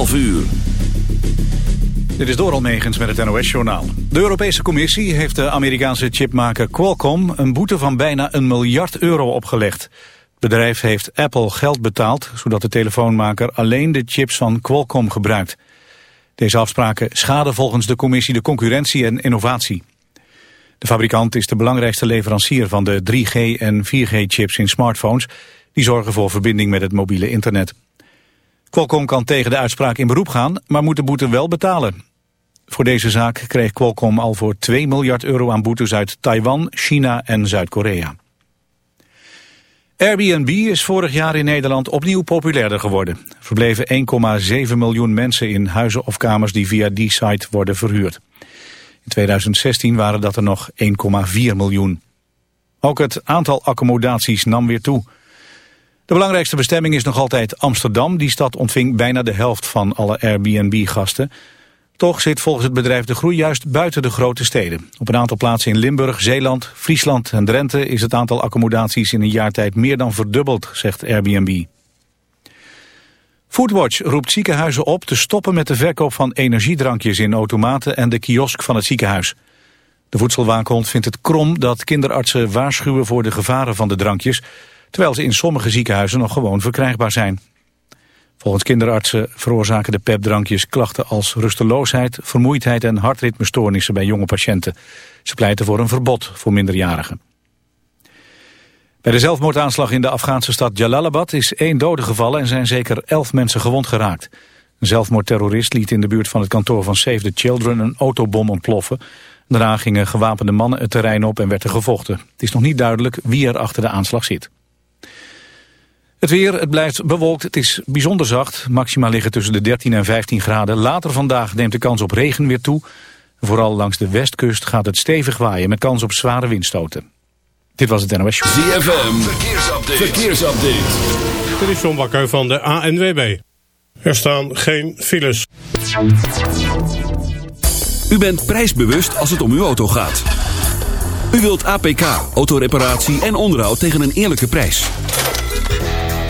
11 uur. Dit is Doral Megens met het NOS-journaal. De Europese Commissie heeft de Amerikaanse chipmaker Qualcomm... een boete van bijna een miljard euro opgelegd. Het bedrijf heeft Apple geld betaald... zodat de telefoonmaker alleen de chips van Qualcomm gebruikt. Deze afspraken schaden volgens de commissie de concurrentie en innovatie. De fabrikant is de belangrijkste leverancier van de 3G- en 4G-chips in smartphones... die zorgen voor verbinding met het mobiele internet. Qualcomm kan tegen de uitspraak in beroep gaan, maar moet de boete wel betalen. Voor deze zaak kreeg Qualcomm al voor 2 miljard euro aan boetes uit Taiwan, China en Zuid-Korea. Airbnb is vorig jaar in Nederland opnieuw populairder geworden. Er verbleven 1,7 miljoen mensen in huizen of kamers die via die site worden verhuurd. In 2016 waren dat er nog 1,4 miljoen. Ook het aantal accommodaties nam weer toe. De belangrijkste bestemming is nog altijd Amsterdam. Die stad ontving bijna de helft van alle Airbnb-gasten. Toch zit volgens het bedrijf de groei juist buiten de grote steden. Op een aantal plaatsen in Limburg, Zeeland, Friesland en Drenthe... is het aantal accommodaties in een jaar tijd meer dan verdubbeld, zegt Airbnb. Foodwatch roept ziekenhuizen op te stoppen met de verkoop van energiedrankjes in automaten en de kiosk van het ziekenhuis. De voedselwaakhond vindt het krom dat kinderartsen waarschuwen voor de gevaren van de drankjes, terwijl ze in sommige ziekenhuizen nog gewoon verkrijgbaar zijn. Volgens kinderartsen veroorzaken de pepdrankjes klachten als rusteloosheid, vermoeidheid en hartritmestoornissen bij jonge patiënten. Ze pleiten voor een verbod voor minderjarigen. Bij de zelfmoordaanslag in de Afghaanse stad Jalalabad is één dode gevallen en zijn zeker elf mensen gewond geraakt. Een zelfmoordterrorist liet in de buurt van het kantoor van Save the Children een autobom ontploffen. Daarna gingen gewapende mannen het terrein op en werd er gevochten. Het is nog niet duidelijk wie er achter de aanslag zit. Het weer, het blijft bewolkt, het is bijzonder zacht. Maxima liggen tussen de 13 en 15 graden. Later vandaag neemt de kans op regen weer toe. Vooral langs de westkust gaat het stevig waaien met kans op zware windstoten. Dit was het NOS Show. ZFM, verkeersupdate. verkeersupdate. Dit is John Bakker van de ANWB. Er staan geen files. U bent prijsbewust als het om uw auto gaat. U wilt APK, autoreparatie en onderhoud tegen een eerlijke prijs.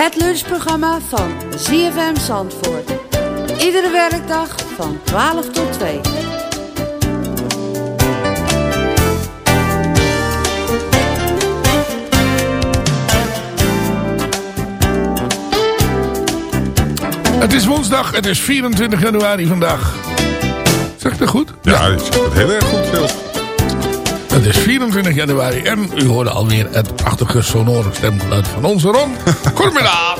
Het lunchprogramma van ZFM Zandvoort. Iedere werkdag van 12 tot 2. Het is woensdag, het is 24 januari vandaag. Zeg ik dat goed? Ja, je zegt het heel erg goed, Phil. Het is 24 januari en u hoorde alweer het prachtige sonore stemgeluid van onze Ron. Goedemiddag!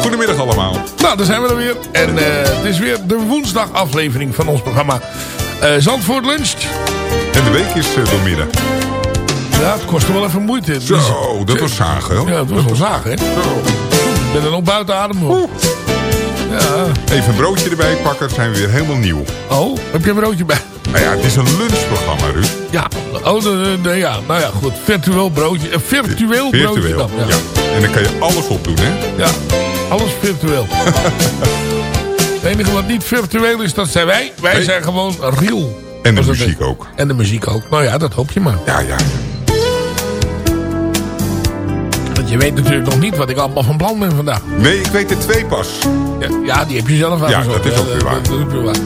Goedemiddag allemaal. Nou, daar zijn we er weer. En eh, het is weer de woensdag aflevering van ons programma Eh, Zandvoort luncht. En de week is uh, doormidden. Ja, het kostte wel even moeite. Zo, dat was zagen. Ja, dat was wel zagen, hè? Ik ben er nog buiten adem op. Ja. Even een broodje erbij pakken, zijn we weer helemaal nieuw. Oh, heb je een broodje bij? Nou ja, het is een lunchprogramma, Ruud. Ja, oh, ja, nou ja, goed. Virtueel broodje. Een virtueel, broodje dan. Ja. ja. En dan kan je alles opdoen, hè? ja, alles virtueel. het enige wat niet virtueel is, dat zijn wij. Wij Nee. zijn gewoon real. En de muziek is. ook. En de muziek ook. Nou ja, dat hoop je maar. Ja, ja. Want je weet natuurlijk nog niet wat ik allemaal van plan ben vandaag. Nee, ik weet er twee pas. Ja, ja, die heb je zelf Ja, uitgezocht. dat is ook weer waar. Dat, dat is ook weer waar.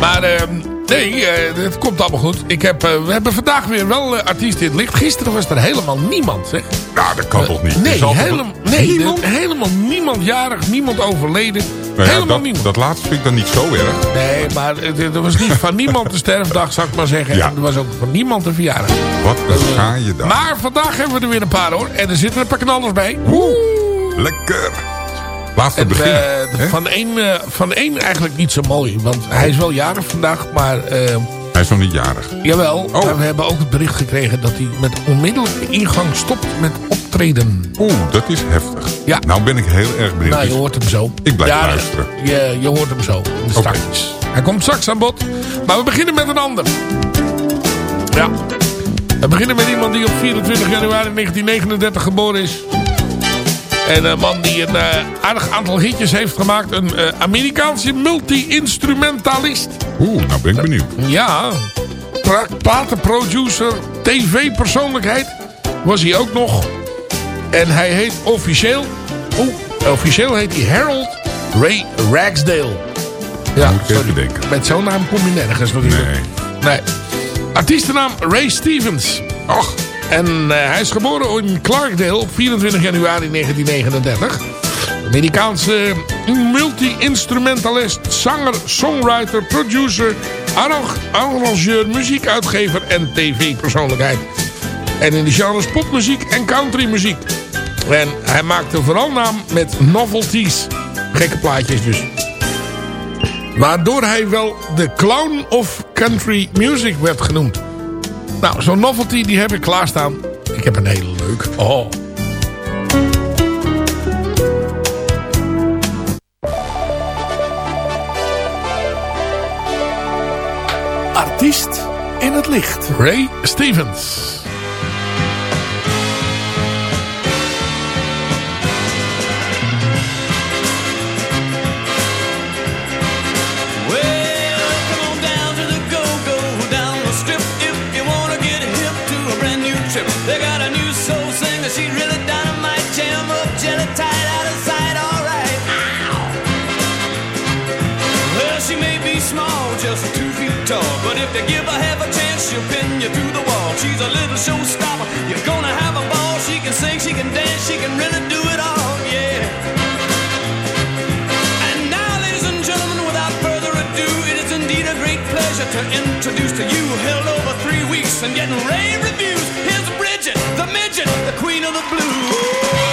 Maar ehm, nee, eh, het komt allemaal goed. Ik heb, eh, we hebben vandaag weer wel eh, artiesten in het licht. Gisteren was er helemaal niemand, zeg. Nou, dat kan toch niet? Nee, helemaal, nee Niemand? helemaal niemand jarig, niemand overleden. Nou ja, helemaal dat, niemand. dat laatste vind ik dan niet zo erg. Nee, maar er was niet van niemand de sterfdag, zou ik maar zeggen. Ja. En er was ook van niemand een verjaardag. Wat een saaie dag. Maar vandaag hebben we er weer een paar hoor. En er zitten een paar knallers bij. Lekker. En, beginnen. eh, hè? van, één, eh, van één eigenlijk niet zo mooi. Want hij is wel jarig vandaag. Maar eh, Hij is nog niet jarig. jawel. Oh. Maar we hebben ook het bericht gekregen dat hij met onmiddellijke ingang stopt met optreden. Oeh, dat is heftig. Ja. Nou ben ik heel erg benieuwd. Nou, je hoort hem zo. Ik blijf Ja, luisteren. Je, je hoort hem zo. de startjes. Hij komt straks aan bod. Maar we beginnen met een ander. Ja. We beginnen met iemand die op 24 januari 1939 geboren is. En een man die een eh, aardig aantal hitjes heeft gemaakt. Een eh, Amerikaanse multi-instrumentalist. Oeh, nou ben ik benieuwd. Ja. Platenproducer, tv-persoonlijkheid was hij ook nog. En hij heet officieel... Oeh, officieel heet hij Harold Ray Ragsdale. Ja, sorry. denken. Met zo'n naam kom je nergens natuurlijk. Nee. Nee. Artiestennaam Ray Stevens. Ach, En eh, hij is geboren in Clarkdale op 24 januari 1939. Amerikaanse multi-instrumentalist, zanger, songwriter, producer, arrang- arrangeur, muziekuitgever en tv-persoonlijkheid. En in de genres popmuziek en countrymuziek. En hij maakte vooral naam met novelties. Gekke plaatjes dus. Waardoor hij wel de clown of country music werd genoemd. Nou, zo'n novelty die heb ik klaarstaan. Ik heb een hele leuk. Oh. Artiest in het licht. Ray Stevens. But if you give her half a chance, she'll pin you through the wall. She's a little showstopper, you're gonna have a ball. She can sing, she can dance, she can really do it all, yeah. And now, ladies and gentlemen, without further ado, it is indeed a great pleasure to introduce to you, held over three weeks and getting rave reviews. Here's Bridget, the midget, the queen of the blues.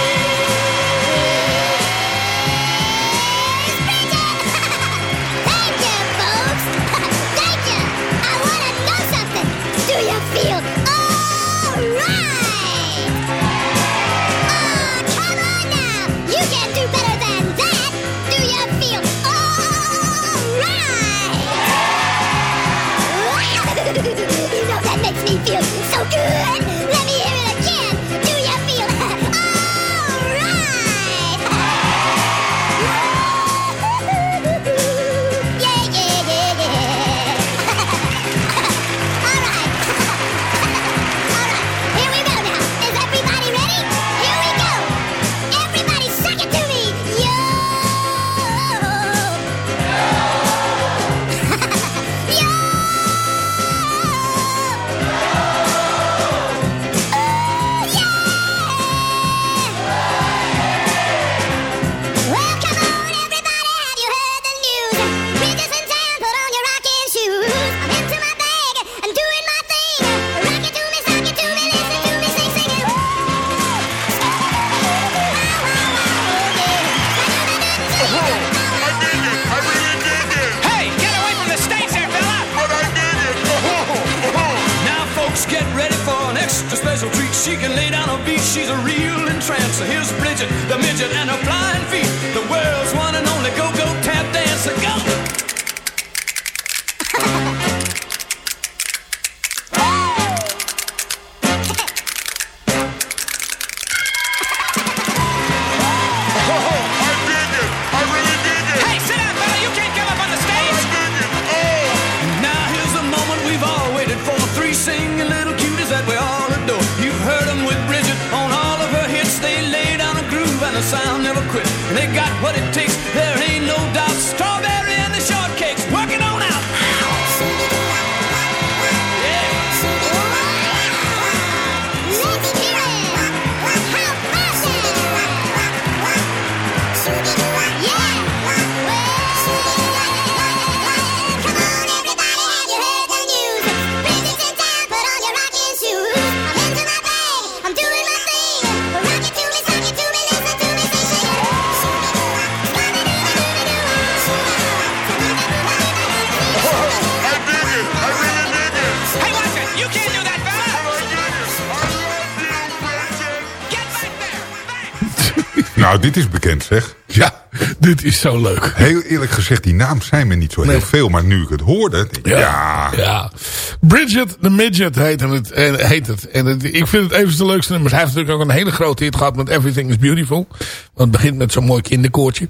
Nou, dit is bekend zeg. Ja, dit is zo leuk. Heel eerlijk gezegd, die naam zijn me niet zo heel veel. Maar nu ik het hoorde... Ja. ja. Bridget the Midget heet het. En, heet het. en het, ik vind het even de leukste nummers. Hij heeft natuurlijk ook een hele grote hit gehad met Everything is Beautiful. Want het begint met zo'n mooi kinderkoortje.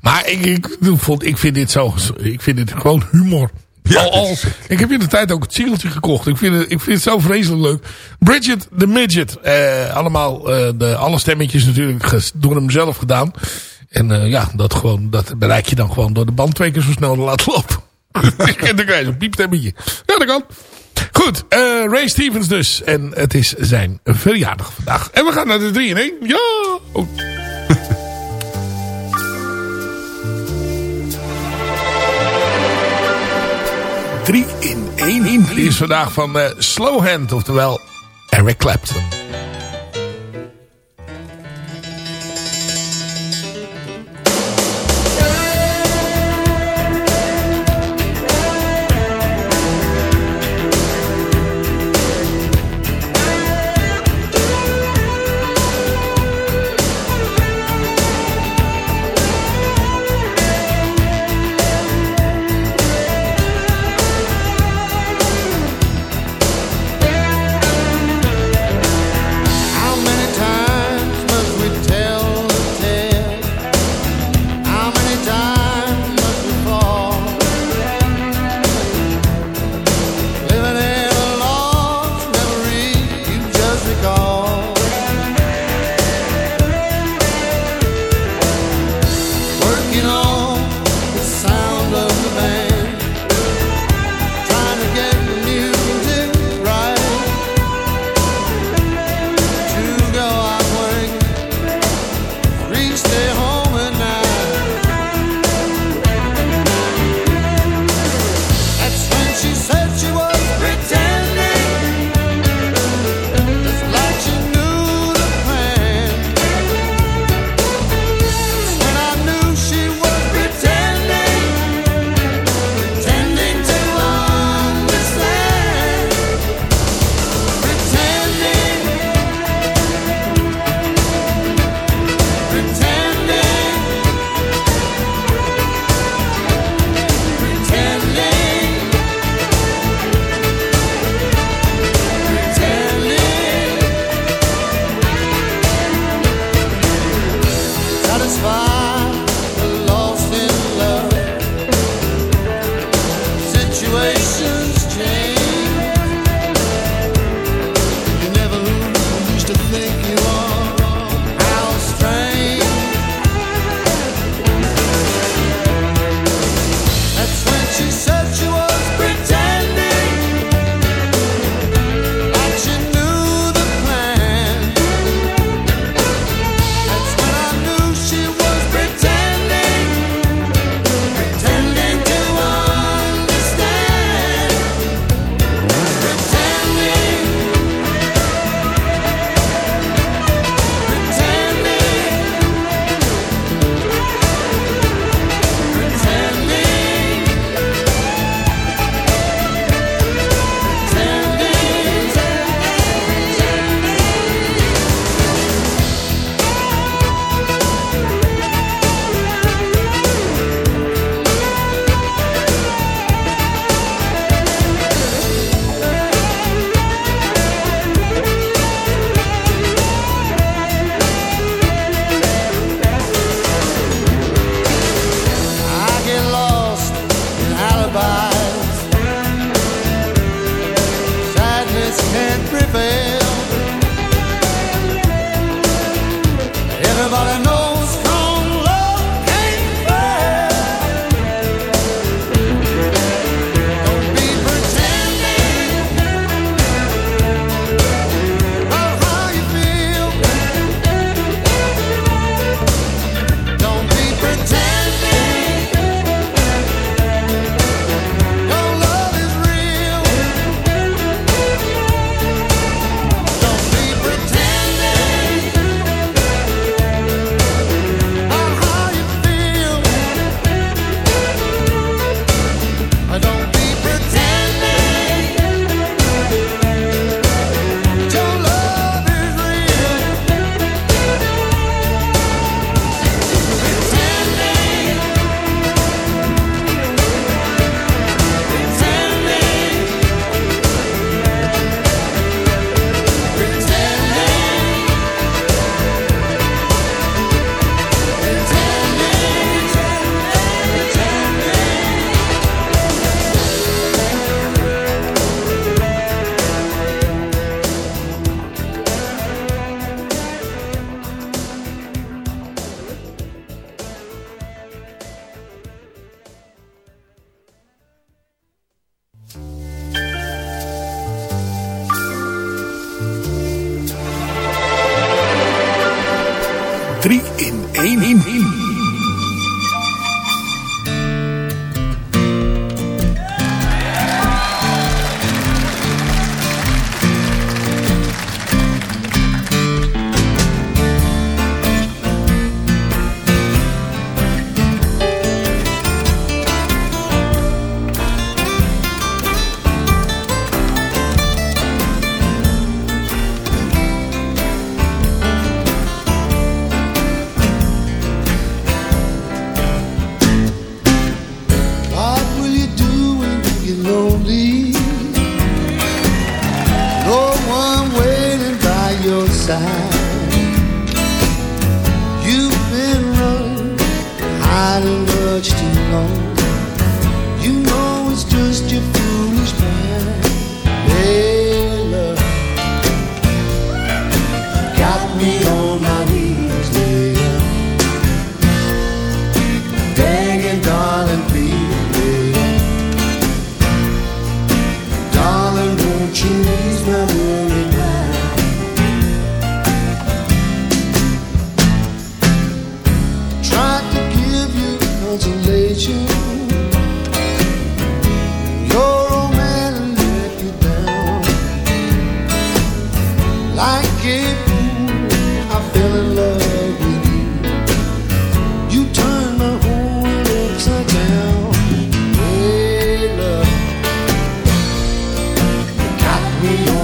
Maar ik, ik, vond, ik vind dit zo... Ik vind dit gewoon humor. Ja, al, ik heb in de tijd ook het singeltje gekocht. Ik vind het, ik vind het zo vreselijk leuk. Bridget the Midget. Eh, allemaal, eh, de, alle stemmetjes natuurlijk door hem zelf gedaan. En eh, ja, dat, gewoon, dat bereik je dan gewoon door de band twee keer zo snel te laten lopen. en dan krijg je zo'n piepstemmetje. Ja, dat kan. Goed, Ray Stevens dus. En het is zijn verjaardag vandaag. En we gaan naar de 3 in 1. Ja! Oh. Drie in één. Die is vandaag van eh, Slowhand, oftewel Eric Clapton. 3 in 1. Got me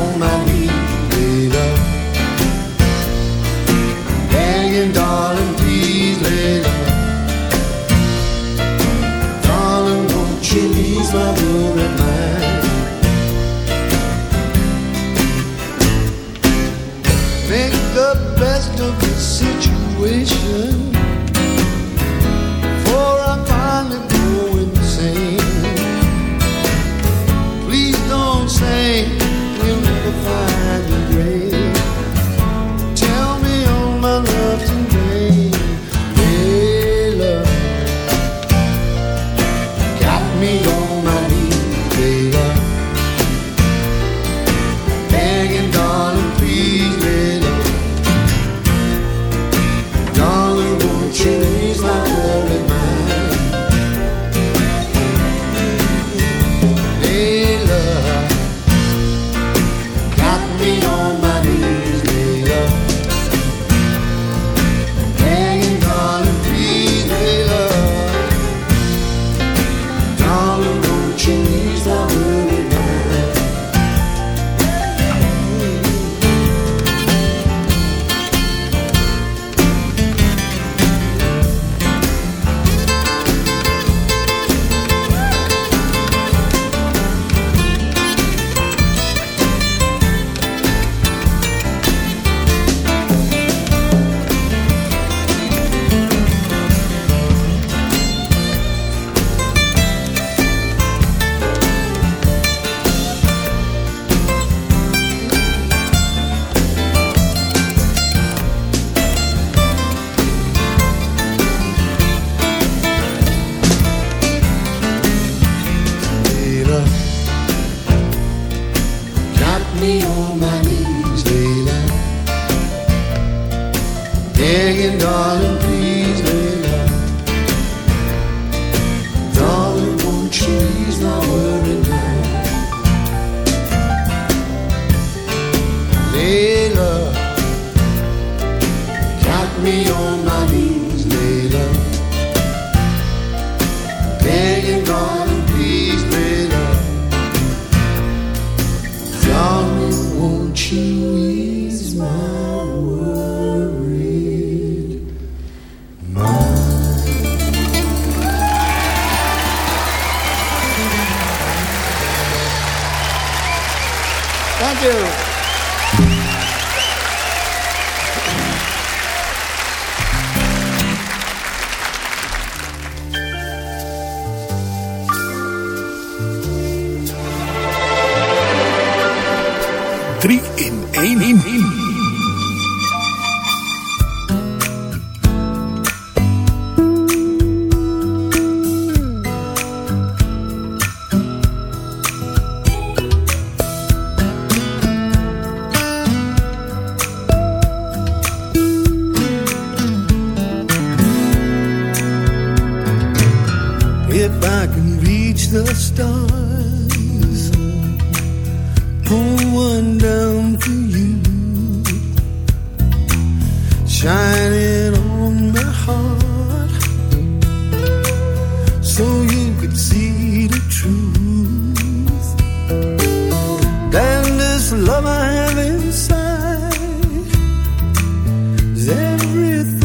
love I have inside is everything.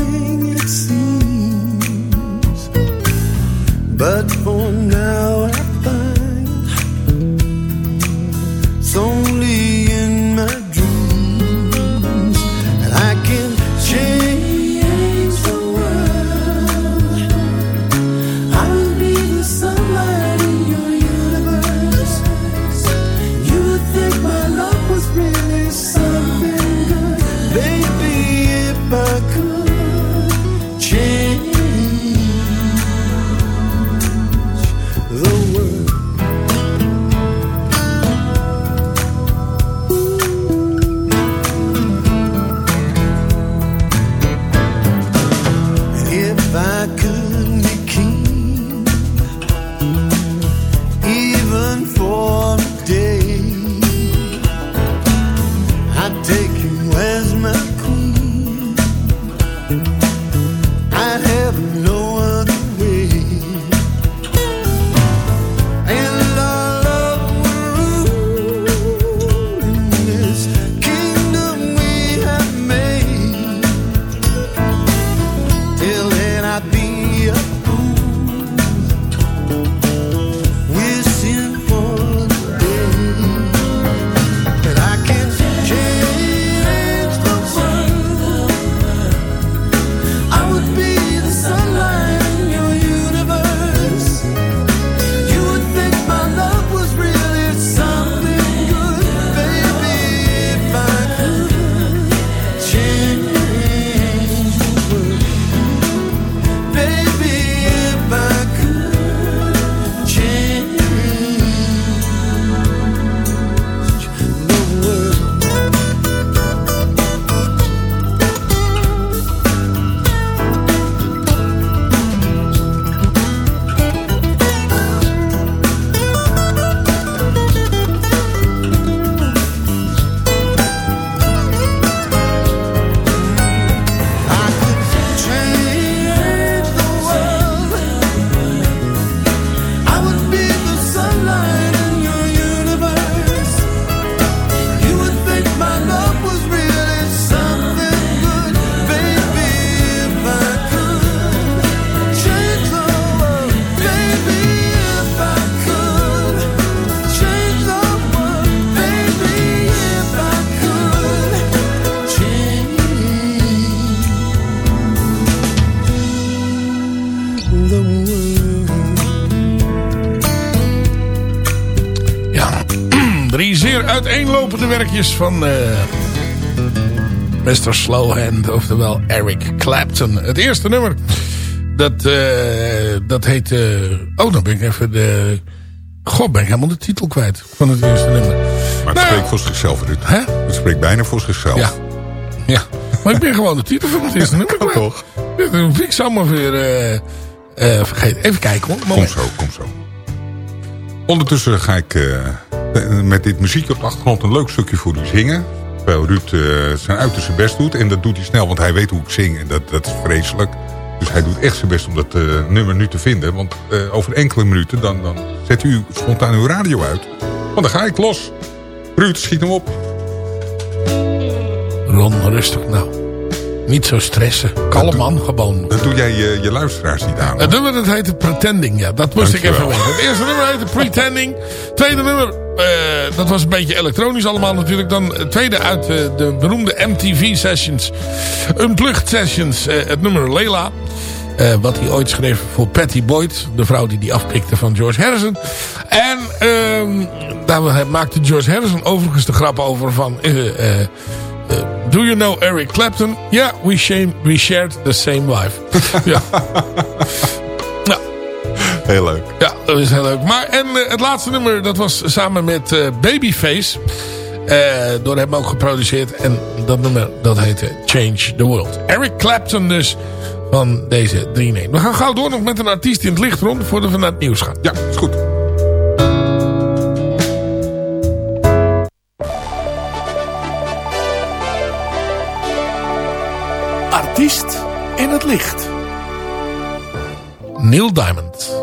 De werkjes van eh, uh, Mr. Slowhand, oftewel Eric Clapton. Het eerste nummer, dat, eh, dat heet... Eh, oh, dan ben ik even de... God, ben ik helemaal de titel kwijt van het eerste nummer. Maar het nou, spreekt voor zichzelf, Ruud. Hè? Het spreekt bijna voor zichzelf. Ja, ja. maar ik ben gewoon de titel van het eerste nummer kwijt. toch? Dat vind ik zomaar weer vergeten. Even kijken hoor. Moment. Kom zo, kom zo. Ondertussen ga ik met dit muziek op de achtergrond een leuk stukje voor u zingen. Terwijl Ruud eh, zijn uiterste best doet. En dat doet hij snel, want hij weet hoe ik zing. En dat, dat is vreselijk. Dus hij doet echt zijn best om dat eh, nummer nu te vinden. Want eh, over enkele minuten dan, dan zet u spontaan uw radio uit. Want dan ga ik los. Ruud, schiet hem op. Ron, rustig nou. Niet zo stressen. Kalm man, gewoon. Dat doe jij je, je luisteraars niet aan. Het nummer dat heette Pretending, ja. Dat moest ik even weten. Het eerste nummer heette Pretending. Tweede nummer, eh, dat was een beetje elektronisch allemaal natuurlijk. Dan het tweede uit eh, de beroemde MTV Sessions. Unplugged Sessions. eh, het nummer Leila. Wat hij ooit schreef voor Patty Boyd. De vrouw die die afpikte van George Harrison. En ehm, daar maakte George Harrison overigens de grap over van... Do you know Eric Clapton? Ja, we, shame, we shared the same wife. ja. Nou, Heel leuk. ja, dat is heel leuk. Maar en eh, het laatste nummer, dat was samen met eh, Babyface. Eh, door hem ook geproduceerd. En dat nummer, dat heette Change the World. Eric Clapton dus, van deze 3 in 1. We gaan gauw door nog met een artiest in het licht rond, voordat we naar het nieuws gaan. Ja, is goed. Artiest in het licht. Neil Diamond.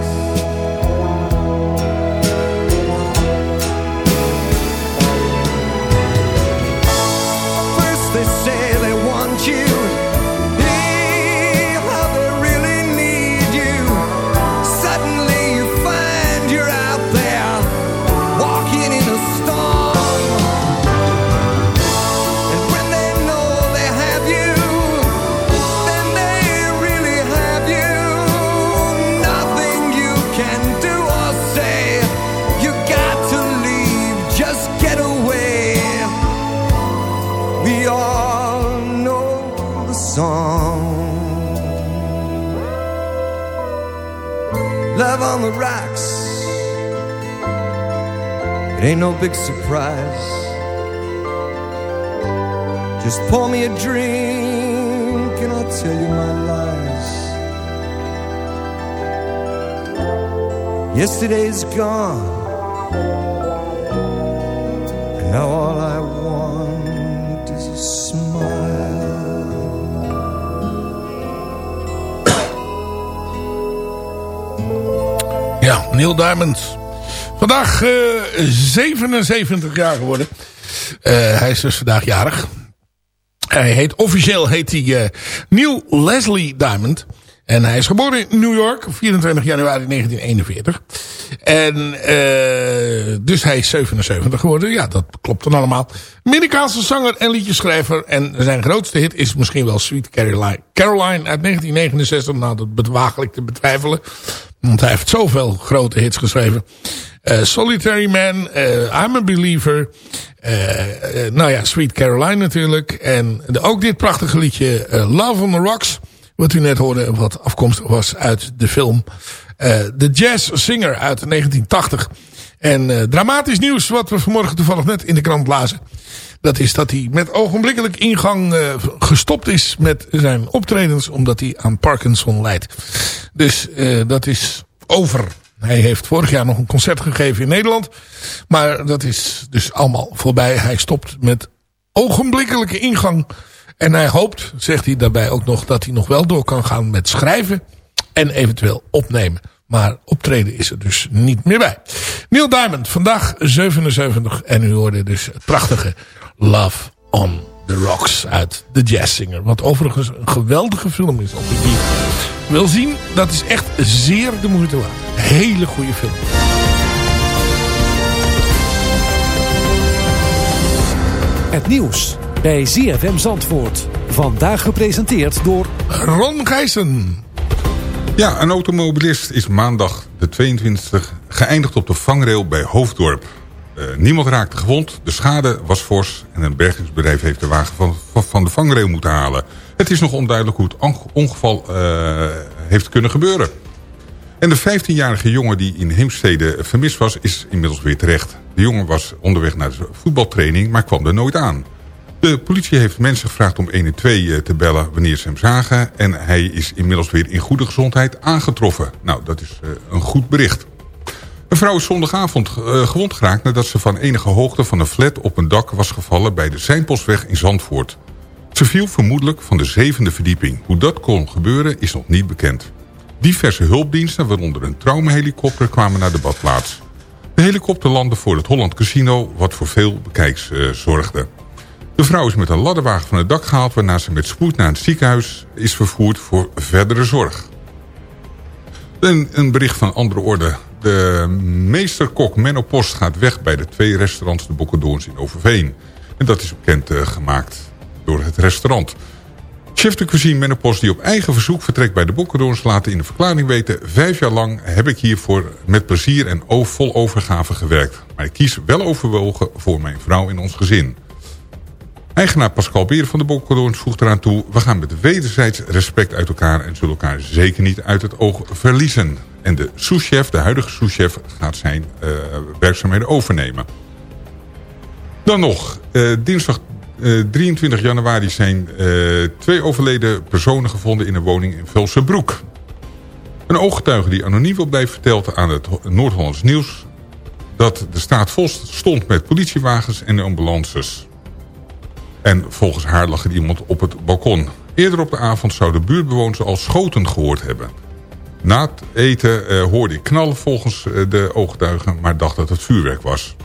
No big surprise. Just pour me a drink and I'll tell you my lies. Yesterday's gone. And now all I want is a smile. Ja, Neil Diamond. Vandaag eh, 77 jaar geworden. Eh, hij is dus vandaag jarig. Hij heet, officieel heet hij eh, Neil Leslie Diamond. En hij is geboren in New York, 24 januari 1941. En dus hij is 77 geworden. Ja, dat klopt dan allemaal. Amerikaanse zanger en liedjeschrijver. En zijn grootste hit is misschien wel Sweet Caroline, Caroline uit 1969. Nou, dat betwagelijk te betwijfelen. Want hij heeft zoveel grote hits geschreven. Eh, Solitary Man, eh, I'm a Believer. eh, nou ja, Sweet Caroline natuurlijk. En ook dit prachtige liedje Love on the Rocks. Wat u net hoorde, wat afkomstig was uit de film The Jazz Singer uit 1980. En dramatisch nieuws wat we vanmorgen toevallig net in de krant lazen. Dat is dat hij met ogenblikkelijk ingang eh, gestopt is met zijn optredens. Omdat hij aan Parkinson lijdt. Dus eh, dat is over. Hij heeft vorig jaar nog een concert gegeven in Nederland. Maar dat is dus allemaal voorbij. Hij stopt met ogenblikkelijke ingang. En hij hoopt, zegt hij daarbij ook nog, dat hij nog wel door kan gaan met schrijven. En eventueel opnemen. Maar optreden is er dus niet meer bij. Neil Diamond, vandaag 77. En u hoorde dus het prachtige Love on the Rocks uit The Jazz Singer. Wat overigens een geweldige film is. Als ik die wil zien, dat is echt zeer de moeite waard. Hele goede film. Het nieuws bij ZFM Zandvoort. Vandaag gepresenteerd door Ron Gijssen. Ja, een automobilist is maandag de 22 geëindigd op de vangrail bij Hoofddorp. Eh, niemand raakte gewond, de schade was fors... en een bergingsbedrijf heeft de wagen van, van- de vangrail moeten halen. Het is nog onduidelijk hoe het onge- ongeval eh, heeft kunnen gebeuren. En de 15-jarige jongen die in Heemstede vermist was, is inmiddels weer terecht. De jongen was onderweg naar de voetbaltraining, maar kwam er nooit aan. De politie heeft mensen gevraagd om 112 te bellen wanneer ze hem zagen. En hij is inmiddels weer in goede gezondheid aangetroffen. Nou, dat is eh, een goed bericht. Een vrouw is zondagavond eh, gewond geraakt nadat ze van enige hoogte van een flat op een dak was gevallen bij de Zijnbosweg in Zandvoort. Ze viel vermoedelijk van de zevende verdieping. Hoe dat kon gebeuren is nog niet bekend. Diverse hulpdiensten, waaronder een traumahelikopter, kwamen naar de badplaats. De helikopter landde voor het Holland Casino, wat voor veel bekijks eh, zorgde. De vrouw is met een ladderwagen van het dak gehaald... waarna ze met spoed naar het ziekenhuis is vervoerd voor verdere zorg. Een, een bericht van andere orde. De meesterkok Menno Post gaat weg bij de twee restaurants de Bokkendoorns in Overveen. En dat is bekend eh, gemaakt door het restaurant. Chef de cuisine Menno Post die op eigen verzoek vertrekt bij de Bokkendoorns... laten in de verklaring weten... vijf jaar lang heb ik hiervoor met plezier en vol overgave gewerkt. Maar ik kies wel overwogen voor mijn vrouw en ons gezin. Eigenaar Pascal Beer van de Bokkendoorns voegt eraan toe... we gaan met wederzijds respect uit elkaar... en zullen elkaar zeker niet uit het oog verliezen. En de souschef, de huidige souschef, gaat zijn eh, werkzaamheden overnemen. Dan nog, eh, dinsdag eh, 23 januari zijn eh, twee overleden personen gevonden... in een woning in Velsenbroek. Een ooggetuige die anoniem wil blijven vertelt aan het Ho- Noord-Hollands Nieuws... dat de staat vol stond met politiewagens en ambulances... En volgens haar lag er iemand op het balkon. Eerder op de avond zouden buurtbewoners al schoten gehoord hebben. Na het eten eh, hoorde ik knallen volgens eh, de ooggetuigen... maar dacht dat het vuurwerk was.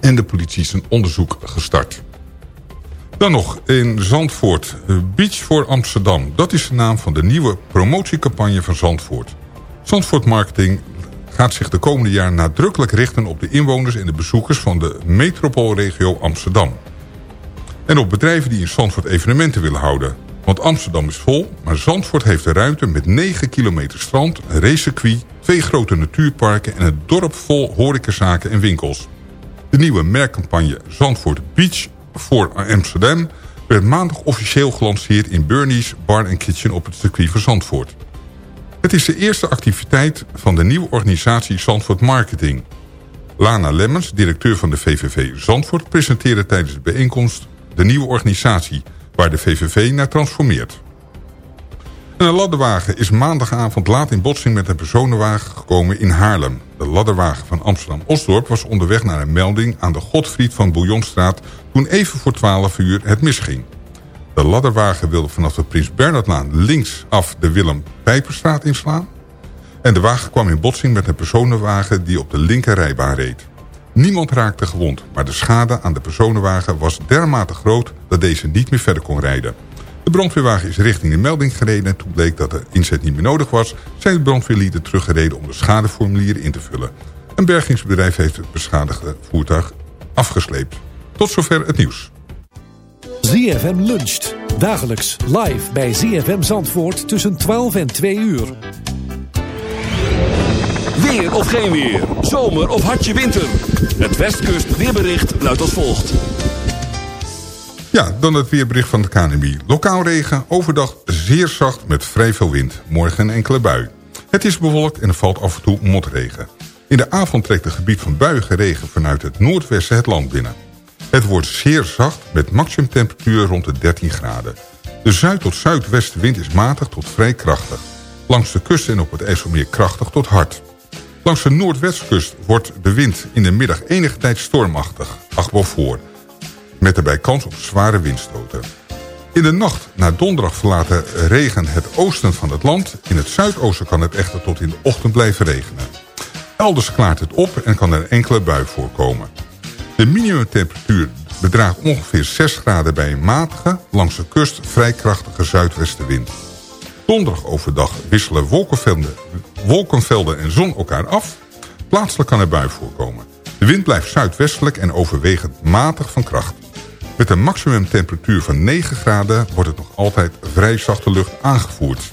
En de politie is een onderzoek gestart. Dan nog in Zandvoort. eh, Beach voor Amsterdam. Dat is de naam van de nieuwe promotiecampagne van Zandvoort. Zandvoort Marketing gaat zich de komende jaren nadrukkelijk richten... op de inwoners en de bezoekers van de metropoolregio Amsterdam. En op bedrijven die in Zandvoort evenementen willen houden. Want Amsterdam is vol, maar Zandvoort heeft de ruimte met 9 kilometer strand, een racecircuit, twee grote natuurparken en een dorp vol horecazaken en winkels. De nieuwe merkcampagne Zandvoort Beach voor Amsterdam werd maandag officieel gelanceerd in Bernie's Bar Kitchen op het circuit van Zandvoort. Het is de eerste activiteit van de nieuwe organisatie Zandvoort Marketing. Lana Lemmens, directeur van de VVV Zandvoort... presenteerde tijdens de bijeenkomst de nieuwe organisatie... waar de VVV naar transformeert. Een ladderwagen is maandagavond laat in botsing met een personenwagen gekomen in Haarlem. De ladderwagen van Amsterdam-Osdorp was onderweg naar een melding aan de Godfried van Bouillonstraat toen even voor 12 uur het misging. De ladderwagen wilde vanaf de Prins Bernhardlaan linksaf de Willem Pijperstraat inslaan. En de wagen kwam in botsing met een personenwagen die op de linkerrijbaan reed. Niemand raakte gewond, maar de schade aan de personenwagen was dermate groot dat deze niet meer verder kon rijden. De brandweerwagen is richting de melding gereden en toen bleek dat de inzet niet meer nodig was, zijn de brandweerlieden teruggereden om de schadeformulieren in te vullen. Een bergingsbedrijf heeft het beschadigde voertuig afgesleept. Tot zover het nieuws. ZFM luncht. Dagelijks live bij ZFM Zandvoort tussen 12 en 2 uur. Weer of geen weer. Zomer of hartje winter. Het Westkust weerbericht luidt als volgt. Ja, dan het weerbericht van de KNMI. Lokaal regen, overdag zeer zacht met vrij veel wind. Morgen een enkele bui. Het is bewolkt en er valt af en toe motregen. In de avond trekt het gebied van buiige regen vanuit het noordwesten het land binnen. Het wordt zeer zacht met maximumtemperatuur rond de 13 graden. De zuid- tot zuidwestenwind is matig tot vrij krachtig. Langs de kust en op het IJsselmeer krachtig tot hard. Langs de noordwestkust wordt de wind in de middag enige tijd stormachtig, acht voor. Met daarbij kans op zware windstoten. In de nacht naar donderdag verlaat de regen het oosten van het land. In het zuidoosten kan het echter tot in de ochtend blijven regenen. Elders klaart het op en kan er enkele bui voorkomen. De minimumtemperatuur bedraagt ongeveer 6 graden bij een matige, langs de kust vrij krachtige zuidwestenwind. Donderdag overdag wisselen wolkenvelden, wolkenvelden en zon elkaar af. Plaatselijk kan er bui voorkomen. De wind blijft zuidwestelijk en overwegend matig van kracht. Met een maximumtemperatuur van 9 graden wordt het nog altijd vrij zachte lucht aangevoerd.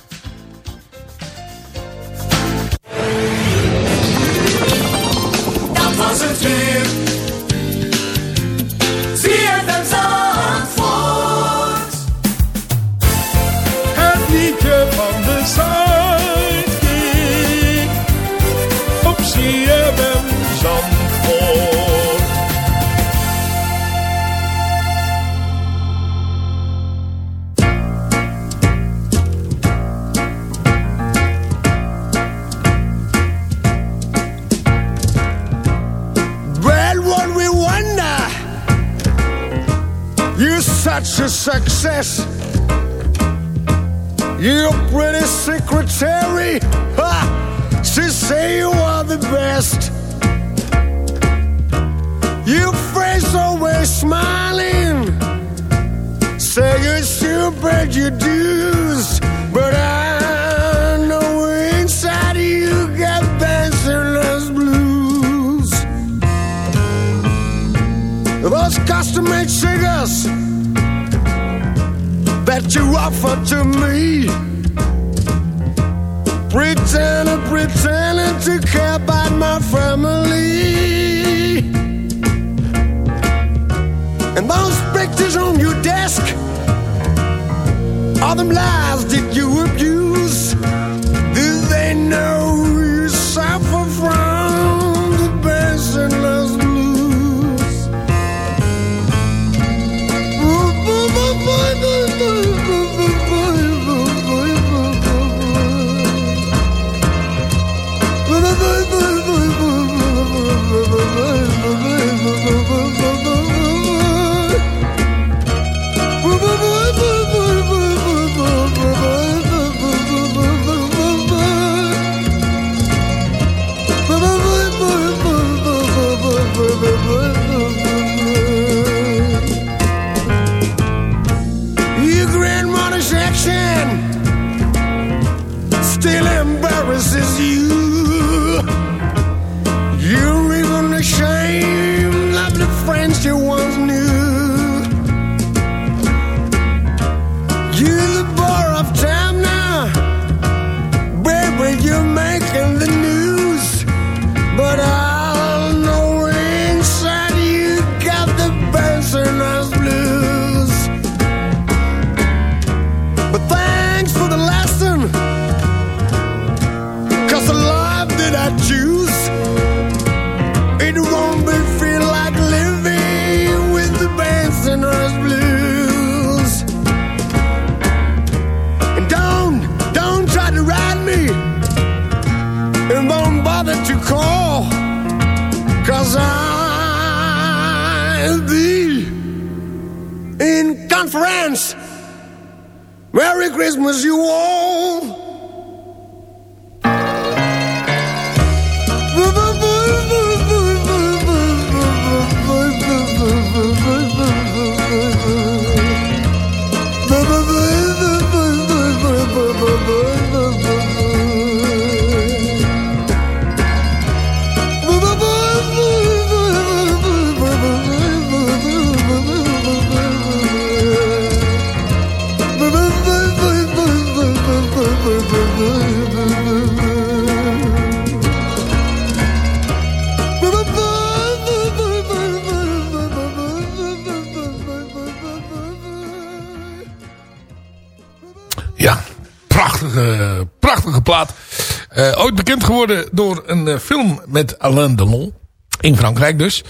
Geworden door een eh, film met Alain Delon. In Frankrijk dus.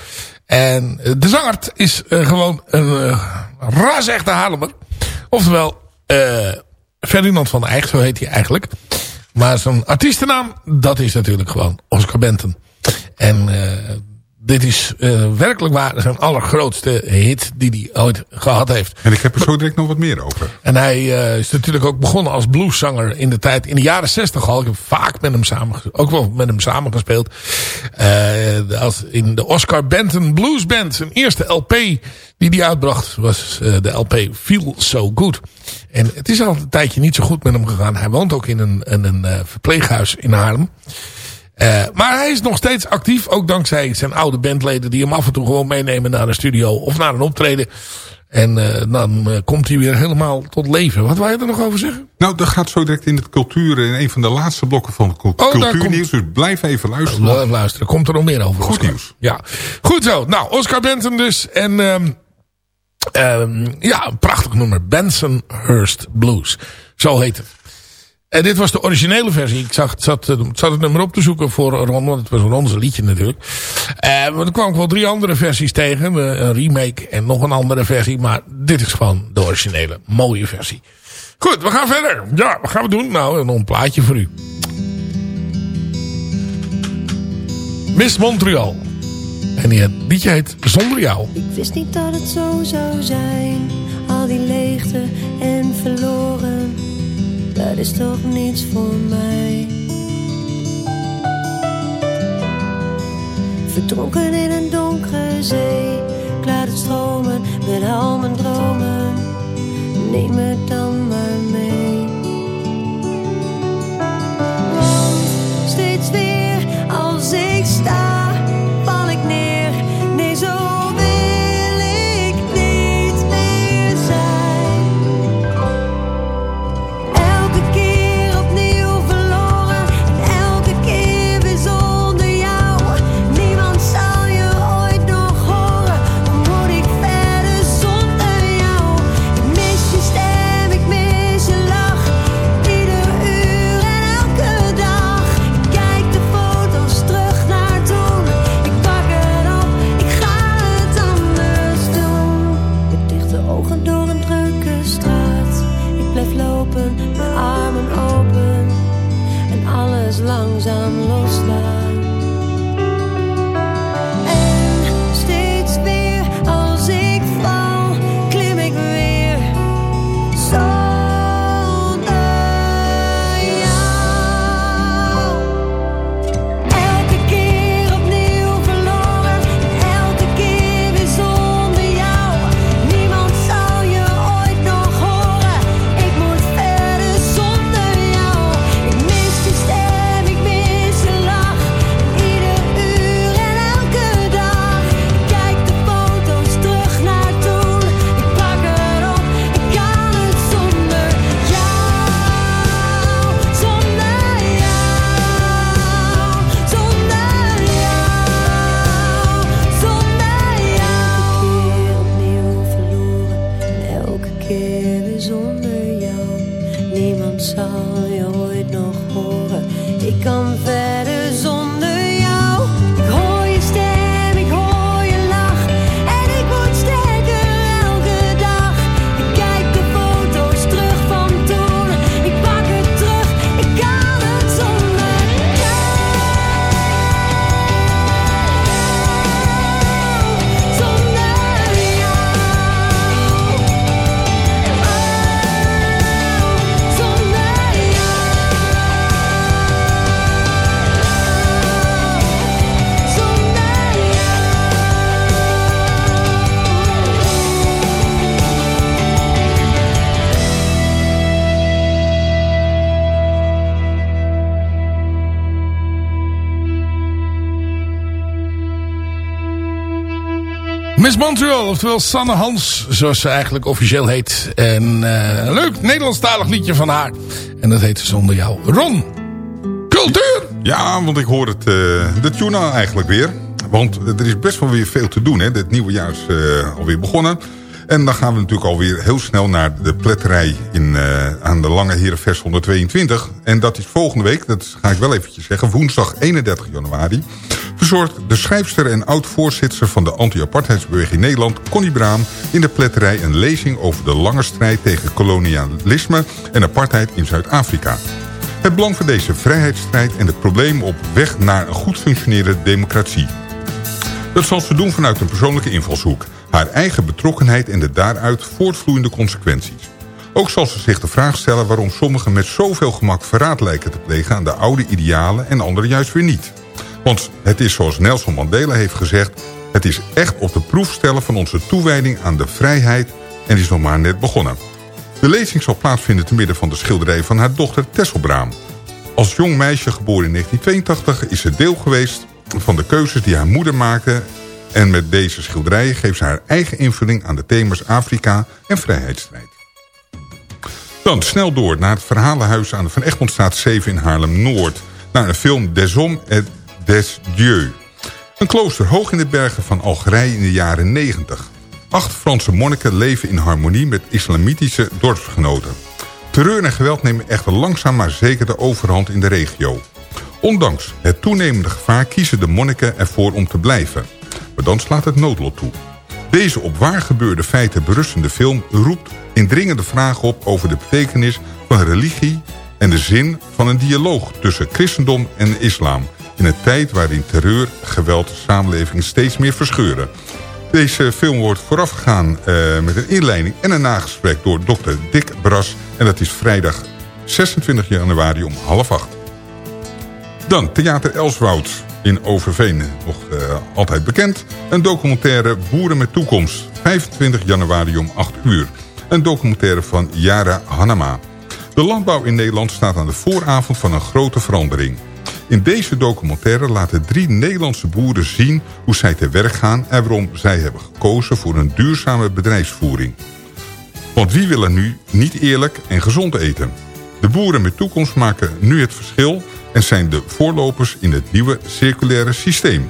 En eh, de zanger is eh, gewoon een uh, ras-echte Haarlemmer. Oftewel, eh, Ferdinand van Eyck, zo heet hij eigenlijk. Maar zijn artiestennaam, dat is natuurlijk gewoon Oscar Benton. En eh, dit is eh, werkelijk waar zijn allergrootste hit die hij ooit gehad heeft. En ik heb er zo direct nog wat meer over. En hij eh, is natuurlijk ook begonnen als blueszanger in de tijd, in de jaren zestig al. Ik heb vaak met hem samen, ook wel met hem samengespeeld. Eh als in de Oscar Benton Blues Band. Zijn eerste LP die hij uitbracht was de LP Feel So Good. En het is al een tijdje niet zo goed met hem gegaan. Hij woont ook in een, in een verpleeghuis in Haarlem. Eh, maar hij is nog steeds actief. Ook dankzij zijn oude bandleden die hem af en toe gewoon meenemen naar een studio of naar een optreden. En eh, dan eh, komt hij weer helemaal tot leven. Wat wil je er nog over zeggen? Nou, dat gaat zo direct in het cultuur... in een van de laatste blokken van het cul- Oh, cultuurnieuws. Dus blijf even luisteren. Lu- Luisteren, komt er nog meer over. Goed Oscar. nieuws. Ja, goed zo. Nou, Oscar Benton dus. En ehm ehm, ja, een prachtig nummer. Bensonhurst Blues. Zo heet het. En dit was de originele versie. Ik zag, zat, eh, zat het nummer op te zoeken voor Ron, want het was onze liedje natuurlijk. Eh, maar er kwam ik wel drie andere versies tegen. Een remake en nog een andere versie. Maar dit is gewoon de originele. Mooie versie. Goed, we gaan verder. Ja, wat gaan we doen? Nou, een plaatje voor u. Miss Montreal. En die, liedje heet Zonder jou. Ik wist niet dat het zo zou zijn. Al die leegte en verloren. Dat is toch niets voor mij. Verdronken in een donkere zee. Ik laat het stromen met al mijn dromen. Neem me dan maar mee. Want steeds weer als ik sta, Montreal, oftewel Sanne Hans, zoals ze eigenlijk officieel heet. En eh, een leuk Nederlandstalig liedje van haar. En dat heet Zonder jou. Ron, cultuur! Ja, want ik hoor het, eh, de tune eigenlijk weer. Want er is best wel weer veel te doen. Hè. Het nieuwe jaar is eh, alweer begonnen. En dan gaan we natuurlijk alweer heel snel naar de pletterij in, aan de Lange Herenvest 122. En dat is volgende week, dat ga ik wel eventjes zeggen, woensdag 31 januari. Verzorgt de schrijfster en oud-voorzitter van de anti-apartheidsbeweging Nederland, Connie Braam, in de pletterij een lezing over de lange strijd tegen kolonialisme en apartheid in Zuid-Afrika. Het belang van deze vrijheidsstrijd en het probleem op weg naar een goed functionerende democratie. Dat zal ze doen vanuit een persoonlijke invalshoek, haar eigen betrokkenheid en de daaruit voortvloeiende consequenties. Ook zal ze zich de vraag stellen waarom sommigen met zoveel gemak verraad lijken te plegen aan de oude idealen en anderen juist weer niet. Want het is zoals Nelson Mandela heeft gezegd, het is echt op de proef stellen van onze toewijding aan de vrijheid en is nog maar net begonnen. De lezing zal plaatsvinden te midden van de schilderij van haar dochter Tesselbraam. Als jong meisje geboren in 1982 is ze deel geweest van de keuzes die haar moeder maakte... en met deze schilderijen geeft ze haar eigen invulling aan de thema's Afrika en vrijheidsstrijd. Dan snel door naar het verhalenhuis aan de Van Egmondstraat 7 in Haarlem-Noord... naar een film Des Hommes et des Dieux. Een klooster hoog in de bergen van Algerije in de jaren 90. Acht Franse monniken leven in harmonie met islamitische dorpsgenoten. Terreur en geweld nemen echter langzaam maar zeker de overhand in de regio. Ondanks het toenemende gevaar kiezen de monniken ervoor om te blijven. Maar dan slaat het noodlot toe. Deze op waar gebeurde feiten berustende film roept indringende vragen op over de betekenis van religie en de zin van een dialoog tussen christendom en islam. In een tijd waarin terreur, geweld, de samenleving steeds meer verscheuren. Deze film wordt voorafgegaan eh, met een inleiding en een nagesprek door dokter Dick Bras. En dat is vrijdag 26 januari om half acht. Dan Theater Elswoud in Overveen, nog eh, altijd bekend. Een documentaire Boeren met Toekomst, 25 januari om 8 uur. Een documentaire van Yara Hanama. De landbouw in Nederland staat aan de vooravond van een grote verandering. In deze documentaire laten drie Nederlandse boeren zien hoe zij te werk gaan... en waarom zij hebben gekozen voor een duurzame bedrijfsvoering. Want wie wil er nu niet eerlijk en gezond eten? De boeren met toekomst maken nu het verschil... en zijn de voorlopers in het nieuwe circulaire systeem.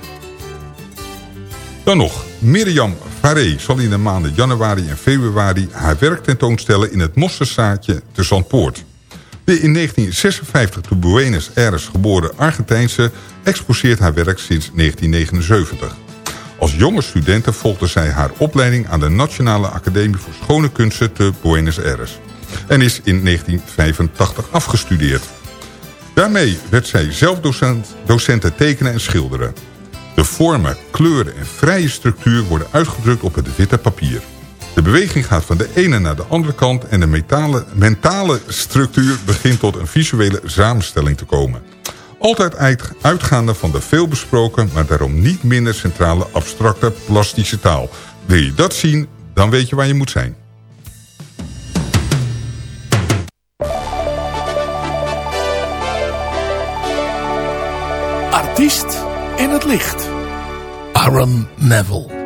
Dan nog, Mirjam Faré zal in de maanden januari en februari... haar werk tentoonstellen in het Mosserzaadje te Zandpoort. De in 1956 te Buenos Aires geboren Argentijnse... exposeert haar werk sinds 1979. Als jonge studente volgde zij haar opleiding aan de Nationale Academie voor Schone Kunsten te Buenos Aires. En is in 1985 afgestudeerd. Daarmee werd zij zelf docent, docenten tekenen en schilderen. De vormen, kleuren en vrije structuur worden uitgedrukt op het witte papier. De beweging gaat van de ene naar de andere kant... en de metale, mentale structuur begint tot een visuele samenstelling te komen. Altijd uit- uitgaande van de veelbesproken... maar daarom niet minder centrale abstracte plastische taal. Wil je dat zien, dan weet je waar je moet zijn. Artiest in het licht. Aaron Neville.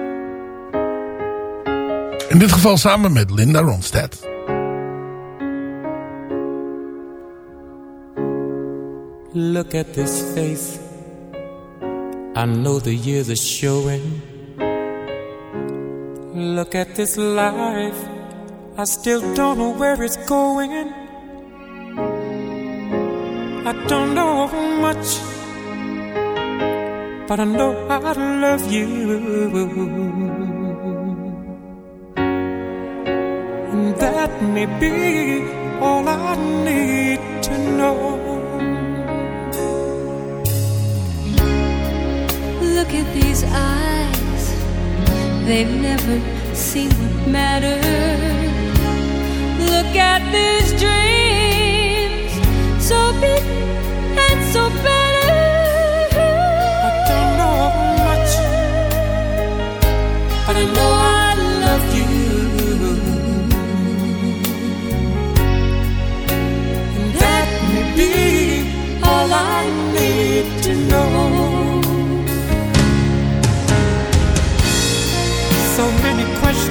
In dit geval samen met Linda Ronstadt. Look at this face. I know the years are showing. Look at this life. I still don't know where it's going. I don't know much, but I know I love you. That may be all I need to know. Look at these eyes, they've never seen what matters. Look at these dreams, so big and so better. I don't know much, but I know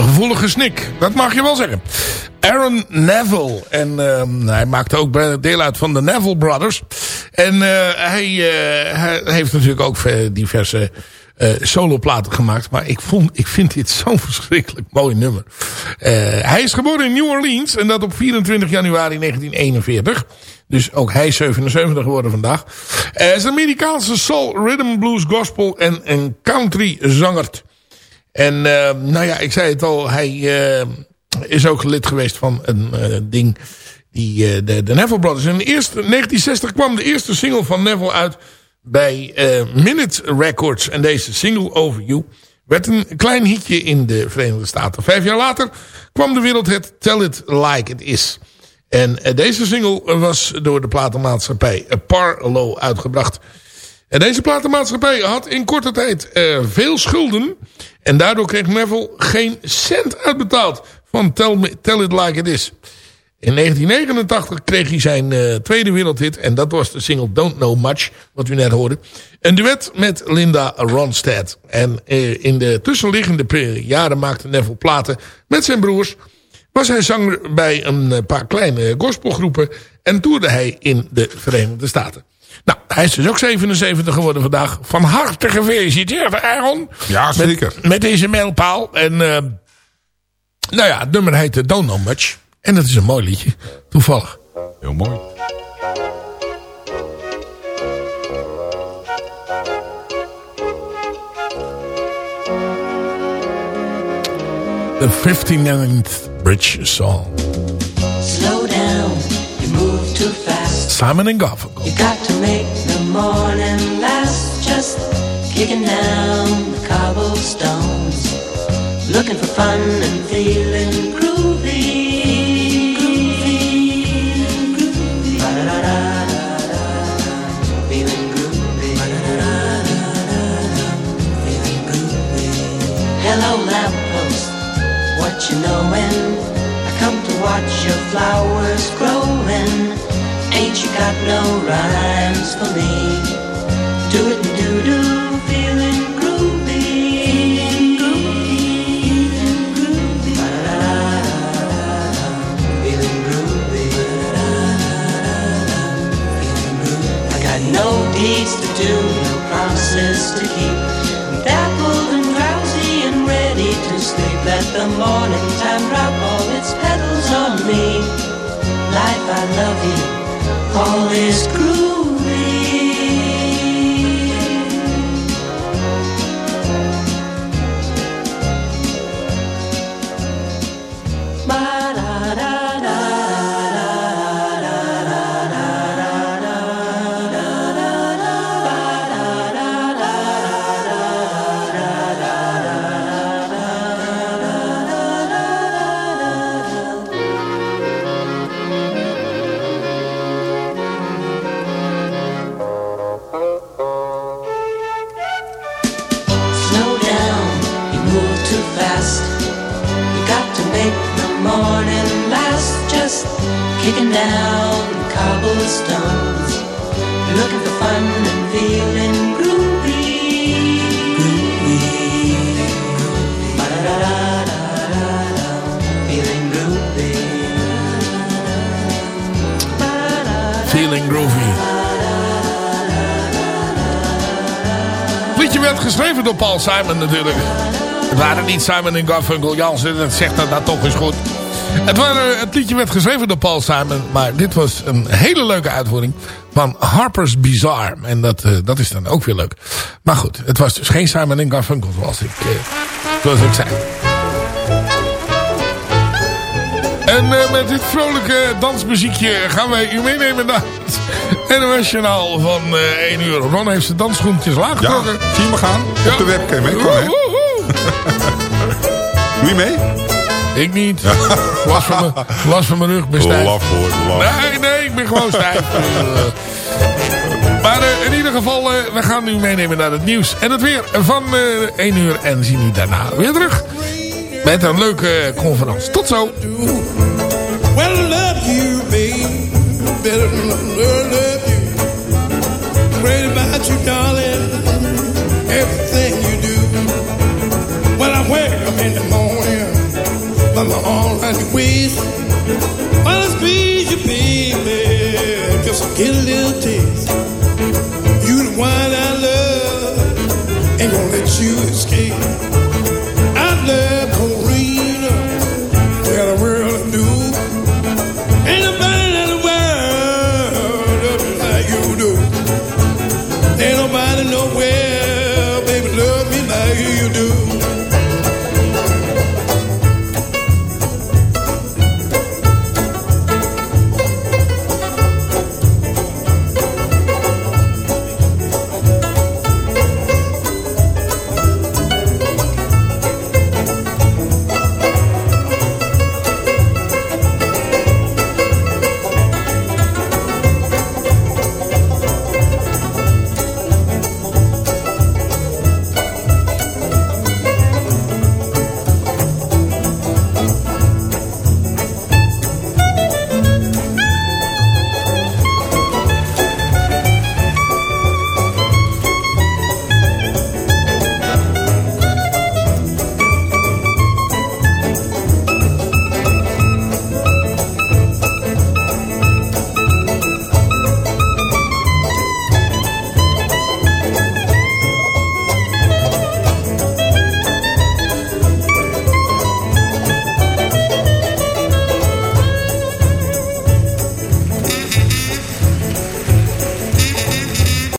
De gevoelige snik. Dat mag je wel zeggen. Aaron Neville. En ehm, hij maakte ook deel uit van de Neville Brothers. En eh, hij, eh, hij heeft natuurlijk ook ve- diverse eh soloplaten gemaakt. Maar ik, vond, ik vind dit zo'n verschrikkelijk mooi nummer. Hij is geboren in New Orleans. En dat op 24 januari 1941. Dus ook hij is 77 geworden vandaag. Hij is een Amerikaanse soul, rhythm, blues, gospel en een country zangert. En eh, nou ja, ik zei het al, hij eh, is ook lid geweest van een eh, ding, die, eh, de, Neville Brothers. In de eerste, 1960 kwam de eerste single van Neville uit bij Minute Records. En deze single, Over You, werd een klein hitje in de Verenigde Staten. Vijf jaar later kwam de wereldhit Tell It Like It Is. En deze single was door de platenmaatschappij Parlo uitgebracht. En deze platenmaatschappij had in korte tijd eh, veel schulden. En daardoor kreeg Neville geen cent uitbetaald van Tell, Tell It Like It Is. In 1989 kreeg hij zijn eh, tweede wereldhit. En dat was de single Don't Know Much. Wat u net hoorde. Een duet met Linda Ronstadt. En eh, in de tussenliggende jaren maakte Neville platen met zijn broers. Was hij zanger bij een paar kleine gospelgroepen. En toerde hij in de Verenigde Staten. Nou, hij is dus ook 77 geworden vandaag. Van harte gefeliciteerd, Aaron. Ja, zeker. Met, met deze mijlpaal. En eh, nou ja, het nummer heet eh, Don't Know Much. En dat is een mooi liedje. Toevallig. Heel mooi. The 59th Bridge Song. Slow down, you move too fast. Simon and Garfunkel. Make the morning last. Just kicking down the cobblestones. Looking for fun and feeling groovy. Hello, lamppost. What you knowin'? I come to watch your flowers growing. Ain't you got no rhymes for me? Do it and do do, feeling groovy. Feeling groovy. Feeling groovy. Ba-da-da-da-da-da. Feeling groovy. I got no deeds to do, no promises to keep. I'm dappled and drowsy and ready to sleep. Let the morning time drop all its petals on me. Life, I love you. All is groovy. Paul Simon natuurlijk. Het waren niet Simon en Garfunkel Jansen, dat zegt dat dat toch eens goed. Het, waren, het liedje werd geschreven door Paul Simon, maar dit was een hele leuke uitvoering van Harper's Bizarre. En dat, eh, dat is dan ook weer leuk. Maar goed, het was dus geen Simon en Garfunkel zoals ik, eh, zoals ik zei. En eh, met dit vrolijke dansmuziekje gaan wij u meenemen naar NOS Journaal van eh 1 uur. Ron heeft zijn dansschoentjes laag Ja, getrokken. zie je me gaan? Op de webcam, hè? Kom, hè? Woehoe. Doe je mee? Ik niet. Last van mijn, last van mijn rug, ben stijf. Laf hoor, laf. Nee, nee, ik ben gewoon stijf. Eh, maar eh, in ieder geval, eh, we gaan u meenemen naar het nieuws. En het weer van eh 1 uur. En zien u daarna weer terug. Met een leuke conferentie. Tot zo. Well, love you, babe, better than you. Darling, everything you do. Well, I wear them in the morning, by my arm around your waist. While I squeeze you, baby, just get a little taste. You the one I love, ain't gonna let you escape.